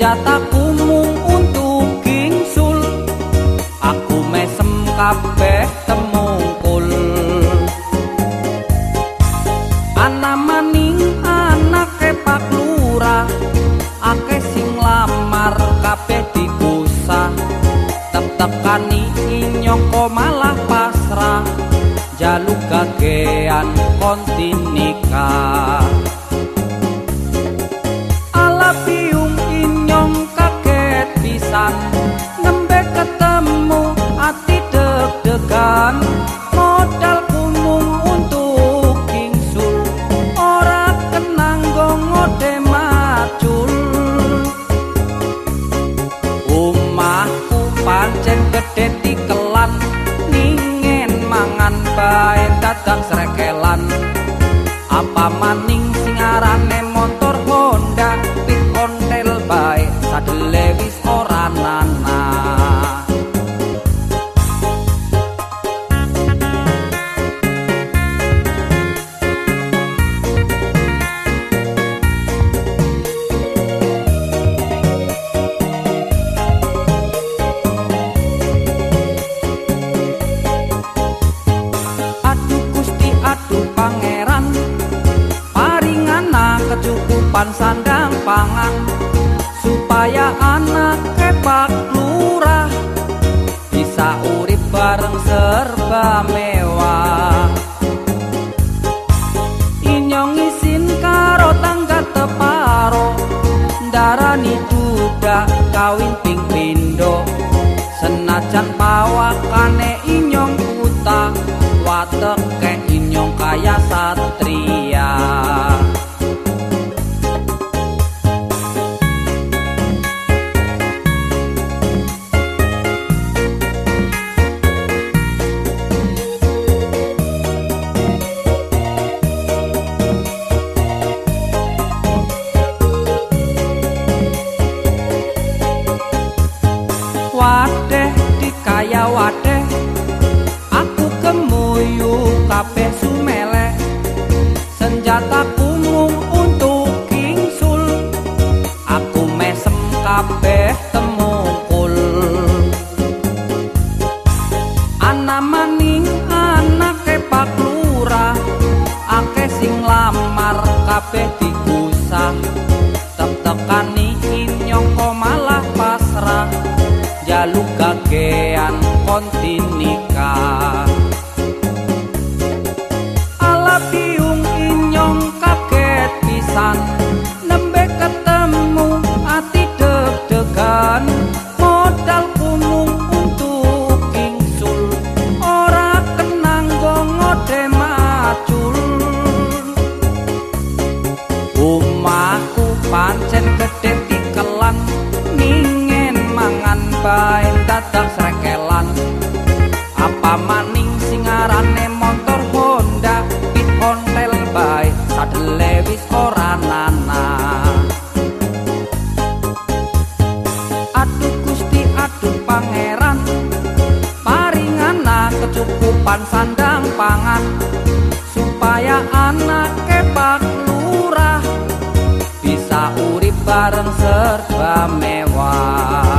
senjata kumuh untuk kingsul. Aku mesem kabeh temungkul. Anak maning anak kepak lurah ake sing lamar kabeh digusah. Inyong nyoko malah pasrah jaluk kakean kontinika pancen gedhe tikelan ningen mangan bae dadak srekelan. Apa maning sing arane motor Aduh pangeran. Paringana kecukupan sandang pangan. Supaya anak kepak lurah. Bisa urip bareng serba mewah. Inyong isin karo tangga teparo. Darani duda kawin ping pindo Senajan pawakane wadeh Aku kemuyu kabeh sumele Senjata kumung untuk kingsul Aku mesem kabeh temungkul Ana maning anake pak lurah Ake sing lamar kabeh digusah. Tek-tekani inyong kok malah pasrah jaluk kakean konti nikah ala piung inyong kaget pisan nembe ketemu ati deg-degan. Modal kumung untuk kingsul ora kenang ngode macul Omahku pancen gedhe tikelan ningen mangan bae kecukupan sandang pangan supaya anak kepak lurah bisa urip bareng serba mewah